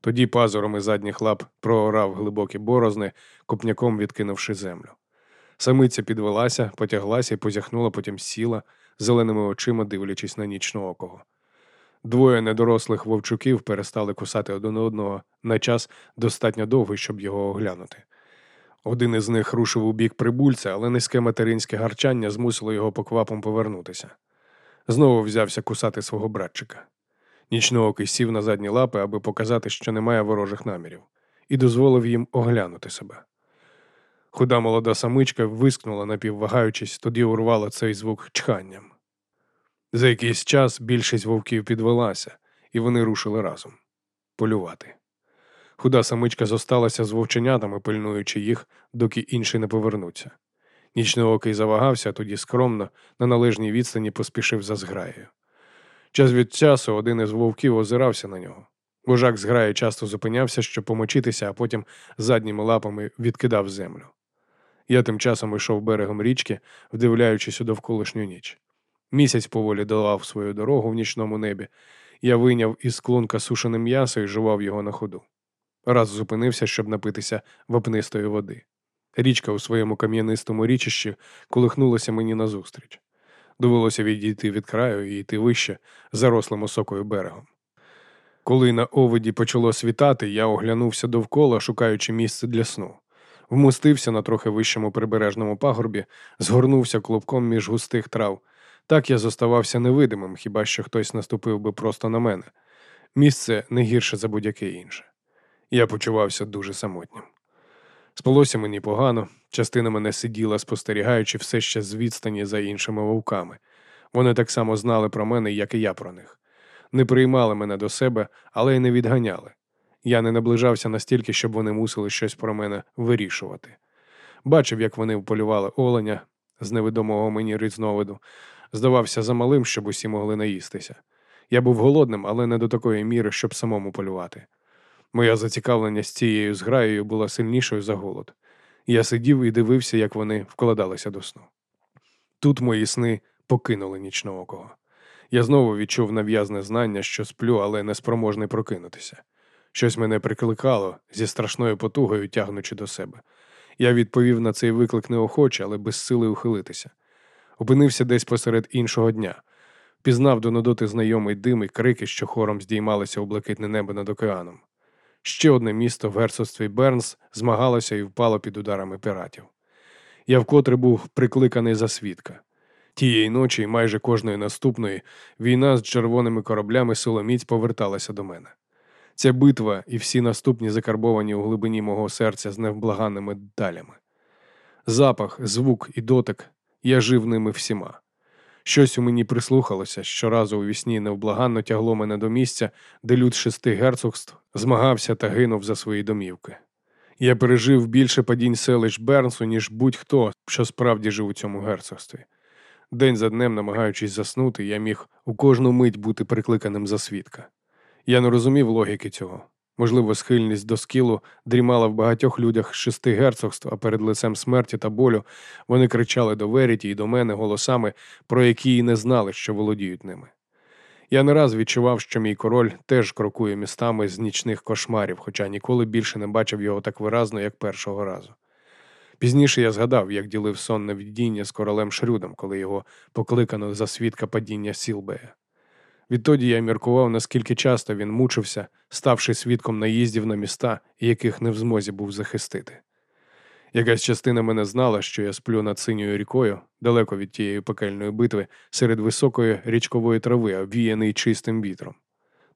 Тоді пазурами задніх лап проорав глибокі борозни, копняком відкинувши землю. Самиця підвелася, потяглася і позяхнула, потім сіла, зеленими очима дивлячись на нічного окого. Двоє недорослих вовчуків перестали кусати один одного на час достатньо довгий, щоб його оглянути. Один із них рушив у бік прибульця, але низьке материнське гарчання змусило його поквапом повернутися. Знову взявся кусати свого братчика. Нічноокий сів на задні лапи, аби показати, що немає ворожих намірів, і дозволив їм оглянути себе. Худа молода самичка вискнула, напіввагаючись, тоді урвала цей звук чханням. За якийсь час більшість вовків підвелася, і вони рушили разом полювати. Худа самичка зосталася з вовченятами, пильнуючи їх, доки інші не повернуться. Нічноокий завагався, тоді скромно, на належній відстані поспішив за зграєю. Час від часу один із вовків озирався на нього. Вожак зграї часто зупинявся, щоб помочитися, а потім задніми лапами відкидав землю. Я тим часом йшов берегом річки, вдивляючись у довколишню ніч. Місяць поволі долав свою дорогу в нічному небі. Я вийняв із клунка сушене м'ясо і жував його на ходу. Раз зупинився, щоб напитися вапнистої води. Річка у своєму кам'янистому річищі колихнулася мені назустріч. Довелося відійти від краю і йти вище, зарослим осокою берегом. Коли на оводі почало світати, я оглянувся довкола, шукаючи місце для сну. Вмостився на трохи вищому прибережному пагорбі, згорнувся клубком між густих трав. Так я зоставався невидимим, хіба що хтось наступив би просто на мене. Місце не гірше за будь-яке інше. Я почувався дуже самотнім. Спалося мені погано, частина мене сиділа, спостерігаючи все ще з відстані за іншими вовками. Вони так само знали про мене, як і я про них. Не приймали мене до себе, але й не відганяли. Я не наближався настільки, щоб вони мусили щось про мене вирішувати. Бачив, як вони вполювали оленя з невідомого мені різновиду, здавався замалим, щоб усі могли наїстися. Я був голодним, але не до такої міри, щоб самому полювати. Моя зацікавленість цією зграєю була сильнішою за голод. Я сидів і дивився, як вони вкладалися до сну. Тут мої сни покинули нічноокого. Я знову відчув нав'язне знання, що сплю, але неспроможний прокинутися. Щось мене прикликало зі страшною потугою, тягнучи до себе. Я відповів на цей виклик неохоче, але без сили ухилитися. Опинився десь посеред іншого дня, пізнав до нудоти знайомий дим і крики, що хором здіймалися у блакитне небо над океаном. Ще одне місто в герцогстві Бернс змагалося і впало під ударами піратів. Я вкотре був прикликаний за свідка. Тієї ночі, і майже кожної наступної, війна з червоними кораблями силоміць поверталася до мене. Ця битва і всі наступні закарбовані у глибині мого серця з невблаганними деталями. Запах, звук і дотик я жив ними всіма. Щось у мені прислухалося, щоразу у вісні невблаганно тягло мене до місця, де люд шести герцогств змагався та гинув за свої домівки. Я пережив більше падінь селищ Бернсу, ніж будь-хто, що справді жив у цьому герцогстві. День за днем, намагаючись заснути, я міг у кожну мить бути прикликаним за свідка. Я не розумів логіки цього. Можливо, схильність до скілу дрімала в багатьох людях шести герцогств, а перед лицем смерті та болю вони кричали до Веріті і до мене голосами, про які й не знали, що володіють ними. Я не раз відчував, що мій король теж крокує містами з нічних кошмарів, хоча ніколи більше не бачив його так виразно, як першого разу. Пізніше я згадав, як ділив сонне видіння з королем Шрюдом, коли його покликано за свідка падіння Сілбея. Відтоді я міркував, наскільки часто він мучився, ставши свідком наїздів на міста, яких не в змозі був захистити. Якась частина мене знала, що я сплю над синьою рікою, далеко від тієї пекельної битви, серед високої річкової трави, обвіяний чистим вітром.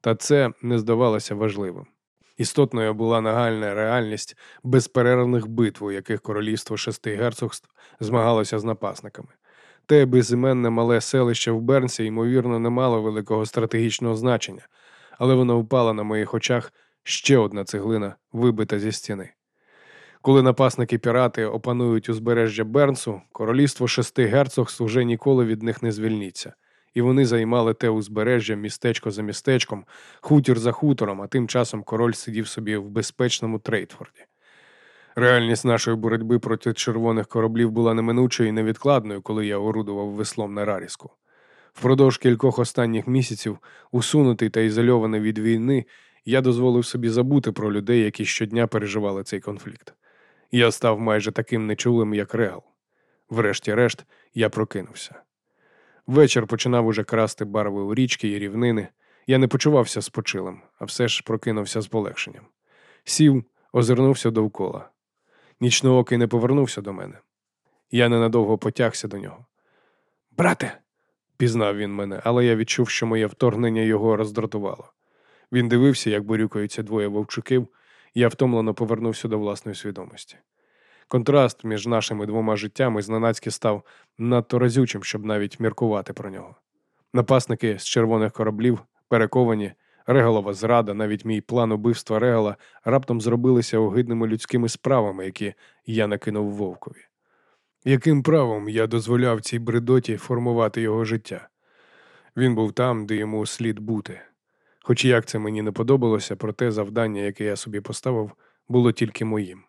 Та це не здавалося важливим. Істотною була нагальна реальність безперервних битв, у яких королівство шести герцогств змагалося з напасниками. Те безіменне мале селище в Бернсі, ймовірно, не мало великого стратегічного значення, але воно впала на моїх очах ще одна цеглина, вибита зі стіни. Коли напасники пірати опанують узбережжя Бернсу, королівство шести герцогств уже ніколи від них не звільніться, і вони займали те узбережжя містечко за містечком, хутір за хутором, а тим часом король сидів собі в безпечному Трейтфорді. Реальність нашої боротьби проти червоних кораблів була неминучою і невідкладною, коли я орудував веслом на раріску. Впродовж кількох останніх місяців, усунутий та ізольований від війни, я дозволив собі забути про людей, які щодня переживали цей конфлікт. Я став майже таким нечулим, як Регал. Врешті-решт, я прокинувся. Вечір починав уже красти барви у річки і рівнини. Я не почувався спочилим, а все ж прокинувся з полегшенням. Сів, озирнувся довкола. Нічноокий не повернувся до мене. Я ненадовго потягся до нього. Брате, пізнав він мене, але я відчув, що моє вторгнення його роздратувало. Він дивився, як борюкаються двоє вовчуків, і я втомлено повернувся до власної свідомості. Контраст між нашими двома життями зненацьки став надто разючим, щоб навіть міркувати про нього. Напасники з червоних кораблів, перековані, регалова зрада, навіть мій план убивства регала раптом зробилися огидними людськими справами, які я накинув вовкові. Яким правом я дозволяв цій бредоті формувати його життя? Він був там, де йому слід бути. Хоч як це мені не подобалося, проте завдання, яке я собі поставив, було тільки моїм.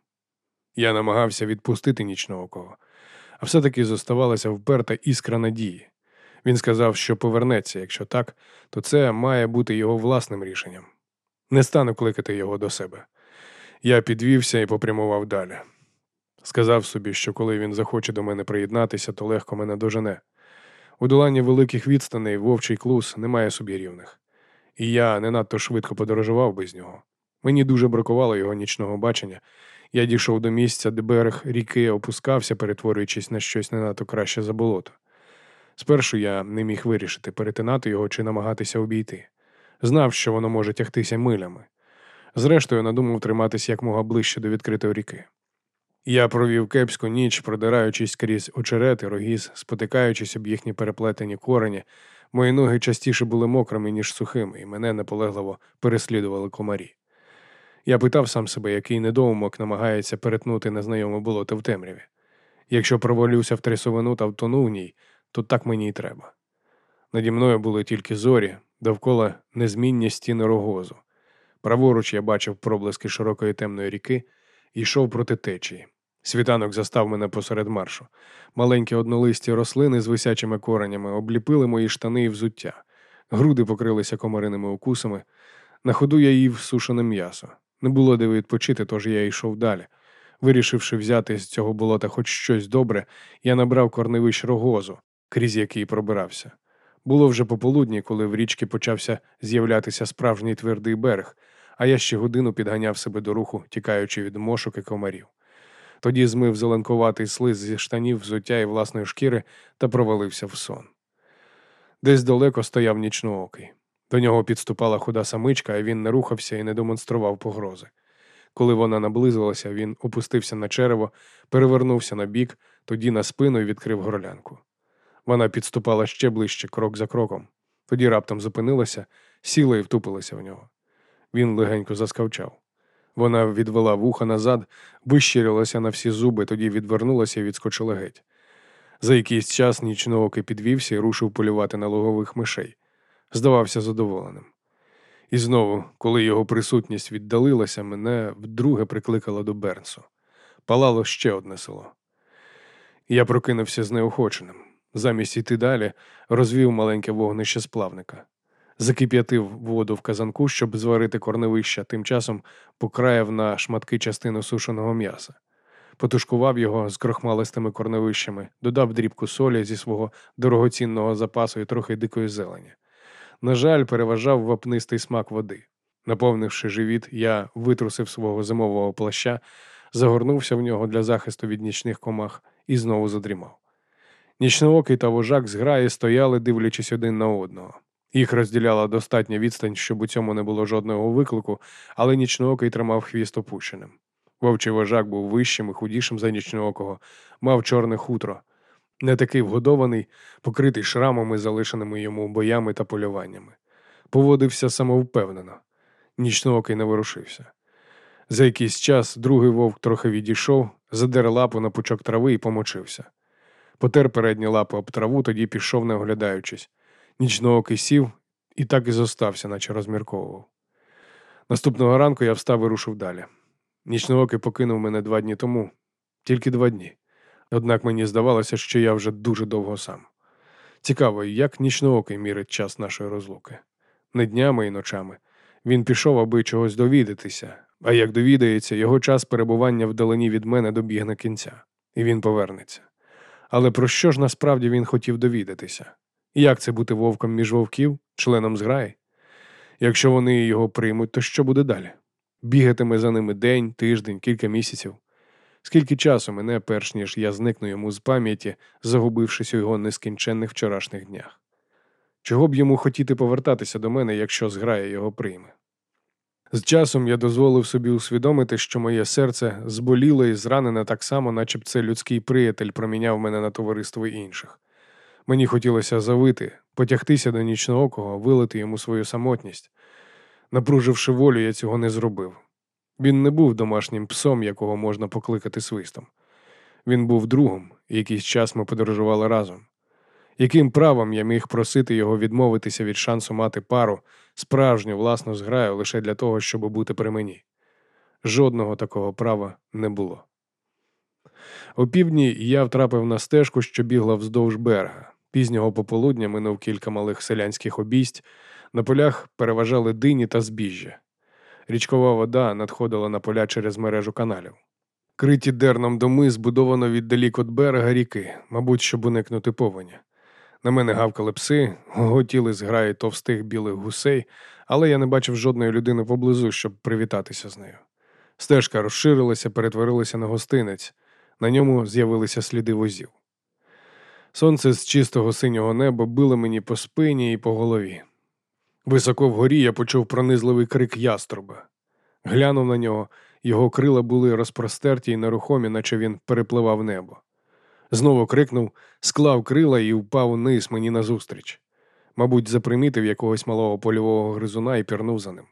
Я намагався відпустити нічного кого, а все-таки зоставалася вперта іскра надії. Він сказав, що повернеться, якщо так, то це має бути його власним рішенням. Не стану кликати його до себе. Я підвівся і попрямував далі. Сказав собі, що коли він захоче до мене приєднатися, то легко мене дожене. У доланні великих відстаней вовчий клус не має собі рівних і я не надто швидко подорожував без нього. Мені дуже бракувало його нічного бачення. Я дійшов до місця, де берег ріки опускався, перетворюючись на щось не надто краще за болото. Спершу я не міг вирішити, перетинати його чи намагатися обійти. Знав, що воно може тягтися милями. Зрештою, надумав триматися якмога ближче до відкритої ріки. Я провів кепську ніч, продираючись крізь очерети, рогіз, спотикаючись об їхні переплетені корені, Мої ноги частіше були мокрими, ніж сухими, і мене наполегливо переслідували комарі. Я питав сам себе, який недоумок намагається перетнути незнайоме болото в темряві. Якщо провалюся в трясовину та втону в ній, то так мені й треба. Наді мною були тільки зорі, довкола незмінні стіни рогозу. Праворуч я бачив проблиски широкої темної ріки і йшов проти течії. Світанок застав мене посеред маршу. Маленькі однолисті рослини з висячими коренями обліпили мої штани і взуття. Груди покрилися комариними укусами. На ходу я їв сушене м'ясо. Не було де відпочити, тож я йшов далі. Вирішивши взяти з цього болота хоч щось добре, я набрав корневищ рогозу, крізь який пробирався. Було вже пополудні, коли в річці почався з'являтися справжній твердий берег, а я ще годину підганяв себе до руху, тікаючи від мошок і комарів. Тоді змив зеленкуватий слиз зі штанів, взуття і власної шкіри та провалився в сон. Десь далеко стояв нічноокий. До нього підступала худа самичка, а він не рухався і не демонстрував погрози. Коли вона наблизилася, він опустився на черево, перевернувся на бік, тоді на спину і відкрив горлянку. Вона підступала ще ближче, крок за кроком. Тоді раптом зупинилася, сіла і втупилася в нього. Він легенько заскавчав. Вона відвела вуха назад, вищирилася на всі зуби, тоді відвернулася і відскочила геть. За якийсь час нічноокий підвівся і рушив полювати на логових мишей. Здавався задоволеним. І знову, коли його присутність віддалилася, мене вдруге прикликало до Бернсу. Палало ще одне село. Я прокинувся знеохоченим. Замість іти далі, розвів маленьке вогнище сплавника закип'ятив воду в казанку, щоб зварити корневища, тим часом покраяв на шматки частину сушеного м'яса, потушкував його з крохмалистими корневищами, додав дрібку солі зі свого дорогоцінного запасу і трохи дикої зелені. На жаль, переважав вапнистий смак води. Наповнивши живіт, я витрусив свого зимового плаща, загорнувся в нього для захисту від нічних комах і знову задрімав. Нічноокий та вожак з граї стояли, дивлячись один на одного. Їх розділяла достатня відстань, щоб у цьому не було жодного виклику, але нічноокий тримав хвіст опущеним. Вовчий вожак був вищим і худішим за нічноокого, мав чорне хутро, не такий вгодований, покритий шрамами, залишеними йому боями та полюваннями. Поводився самовпевнено. Нічноокий не ворушився. За якийсь час другий вовк трохи відійшов, задер лапу на пучок трави і помочився. Потер передні лапи об траву, тоді пішов, не оглядаючись. Нічноокий сів і так і зостався, наче розмірковував. Наступного ранку я встав і рушив далі. Нічноокий покинув мене два дні тому, тільки два дні. Однак мені здавалося, що я вже дуже довго сам. Цікаво, як нічноокий мірить час нашої розлуки. Не днями і ночами. Він пішов, аби чогось довідатися, а як довідається, його час перебування вдалині від мене добігне кінця, і він повернеться. Але про що ж насправді він хотів довідатися? Як це бути вовком між вовків, членом зграї? Якщо вони його приймуть, то що буде далі? Бігатиме за ними день, тиждень, кілька місяців. Скільки часу мене, перш ніж я зникну йому з пам'яті, загубившись у його нескінченних вчорашніх днях? Чого б йому хотіти повертатися до мене, якщо зграя його прийме? З часом я дозволив собі усвідомити, що моє серце зболіло і зранене так само, наче б це людський приятель проміняв мене на товариство інших. Мені хотілося завити, потягтися до нічноокого, вилити йому свою самотність. Напруживши волю, я цього не зробив. Він не був домашнім псом, якого можна покликати свистом. Він був другом, і якийсь час ми подорожували разом. Яким правом я міг просити його відмовитися від шансу мати пару, справжню власну зграю лише для того, щоб бути при мені? Жодного такого права не було. О півдні я втрапив на стежку, що бігла вздовж берега. Пізнього пополудня минув кілька малих селянських обійсть, на полях переважали дині та збіжжя. Річкова вода надходила на поля через мережу каналів. Криті дерном доми збудовано віддалік від берега ріки, мабуть, щоб уникнути повені. На мене гавкали пси, гоготіли зграї товстих білих гусей, але я не бачив жодної людини поблизу, щоб привітатися з нею. Стежка розширилася, перетворилася на гостинець, на ньому з'явилися сліди возів. Сонце з чистого синього неба било мені по спині і по голові. Високо вгорі я почув пронизливий крик яструба. Глянув на нього, його крила були розпростерті й нерухомі, наче він перепливав небо. Знову крикнув, склав крила і впав униз мені назустріч. Мабуть, запримітив якогось малого польового гризуна і пірнув за ним.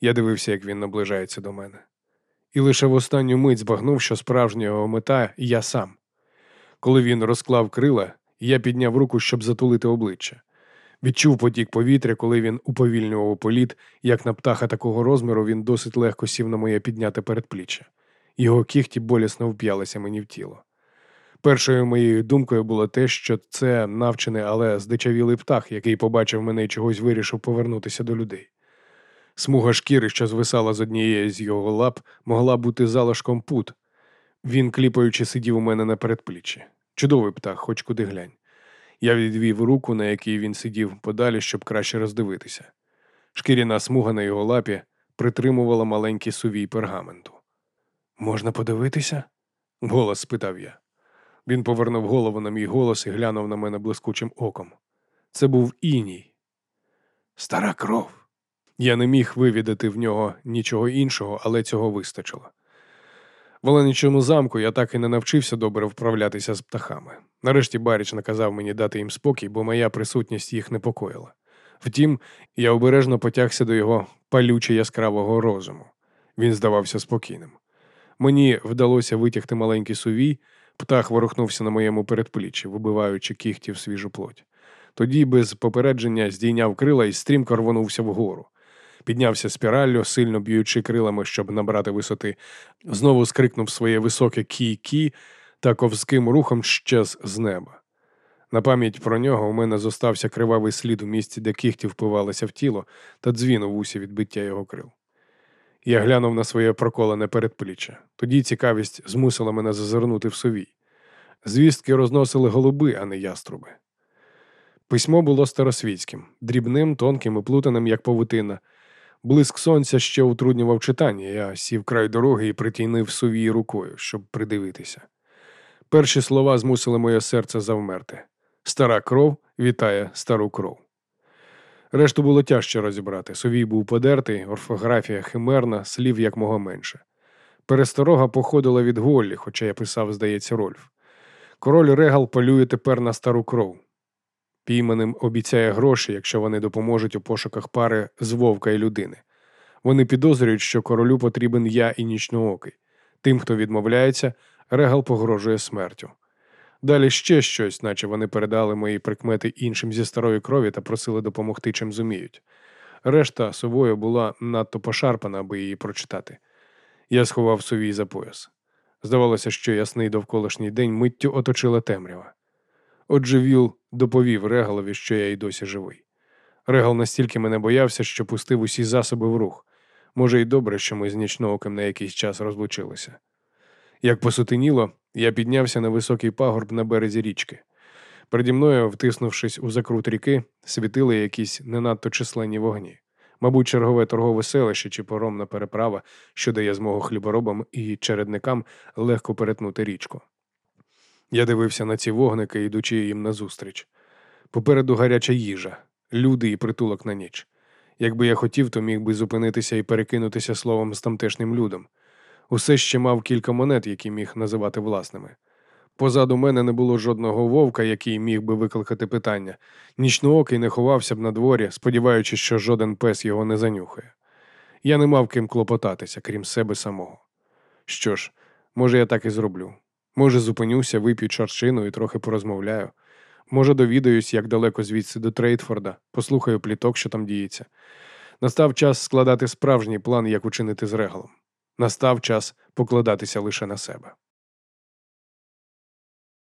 Я дивився, як він наближається до мене. І лише в останню мить збагнув, що справжня його мета я сам. Коли він розклав крила, я підняв руку, щоб затулити обличчя. Відчув потік повітря, коли він уповільнював політ, як на птаха такого розміру він досить легко сів на моє підняте передпліччя. Його кіхті болісно вп'ялися мені в тіло. Першою моєю думкою було те, що це навчений, але здичавілий птах, який побачив мене і чогось вирішив повернутися до людей. Смуга шкіри, що звисала з однієї з його лап, могла бути залишком пут. Він, кліпаючи, сидів у мене на передпліччі. Чудовий птах, хоч куди глянь. Я відвів руку, на якій він сидів подалі, щоб краще роздивитися. Шкіряна смуга на його лапі притримувала маленький сувій пергаменту. Можна подивитися? голос спитав я. Він повернув голову на мій голос і глянув на мене блискучим оком. Це був іній. Стара кров. Я не міг вивідати в нього нічого іншого, але цього вистачило. В Оленичому замку я так і не навчився добре вправлятися з птахами. Нарешті Баріч наказав мені дати їм спокій, бо моя присутність їх непокоїла. Втім, я обережно потягся до його палюче яскравого розуму. Він здавався спокійним. Мені вдалося витягти маленький сувій, птах ворухнувся на моєму передпліччі, вибиваючи кігті в свіжу плоть. Тоді без попередження здійняв крила і стрімко рвонувся вгору піднявся спіраллю, сильно б'ючи крилами, щоб набрати висоти, знову скрикнув своє високе кі-кі та ковським рухом щез з неба. На пам'ять про нього у мене зостався кривавий слід у місці, де кіхті впивалися в тіло, та дзвін у вусі від биття його крил. Я глянув на своє проколене передпліччя. Тоді цікавість змусила мене зазирнути в совій. Звістки розносили голуби, а не яструби. Письмо було старосвітським, дрібним, тонким і плутаним, як павутина, Блиск сонця ще утруднював читання. Я сів край дороги і притійнив сувій рукою, щоб придивитися. Перші слова змусили моє серце завмерти. Стара кров вітає стару кров. Решту було тяжче розібрати. Совій був подертий, орфографія химерна, слів як мого менше. Пересторога походила від Голлі, хоча я писав, здається, Рольф. Король Регал полює тепер на стару кров. Пійманим обіцяє гроші, якщо вони допоможуть у пошуках пари з вовка і людини. Вони підозрюють, що королю потрібен я і нічноокий. Тим, хто відмовляється, Регал погрожує смертю. Далі ще щось, наче вони передали мої прикмети іншим зі старої крові та просили допомогти чим зуміють. Решта совою була надто пошарпана, аби її прочитати. Я сховав совій за пояс. Здавалося, що ясний довколишній день миттю оточила темрява. Отже, Віл доповів Регалові, що я й досі живий. Регал настільки мене боявся, що пустив усі засоби в рух. Може, й добре, що ми з нічнооким на якийсь час розлучилися. Як посутеніло, я піднявся на високий пагорб на березі річки. Переді мною, втиснувшись у закрут ріки, світили якісь не надто численні вогні. Мабуть, чергове торгове селище чи поромна переправа, що дає змогу хліборобам і чередникам легко перетнути річку. Я дивився на ці вогники, ідучи їм назустріч. Попереду гаряча їжа, люди і притулок на ніч. Якби я хотів, то міг би зупинитися і перекинутися словом з тамтешнім людом. Усе ще мав кілька монет, які міг називати власними. Позаду мене не було жодного вовка, який міг би викликати питання. Нічноокий не ховався б на дворі, сподіваючись, що жоден пес його не занюхає. Я не мав ким клопотатися, крім себе самого. Що ж, може, я так і зроблю. Може, зупинюся, вип'ю чарчину і трохи порозмовляю. Може, довідаюсь, як далеко звідси до Трейтфорда, послухаю пліток, що там діється. Настав час складати справжній план, як учинити з регалом. Настав час покладатися лише на себе.